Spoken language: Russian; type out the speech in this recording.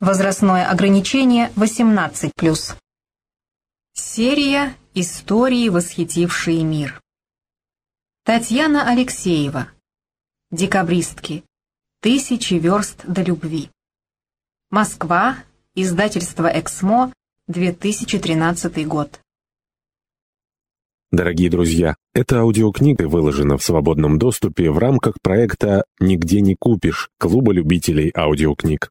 Возрастное ограничение 18+. Серия «Истории, восхитившие мир». Татьяна Алексеева. Декабристки. Тысячи верст до любви. Москва. Издательство «Эксмо», 2013 год. Дорогие друзья, эта аудиокнига выложена в свободном доступе в рамках проекта «Нигде не купишь» Клуба любителей аудиокниг.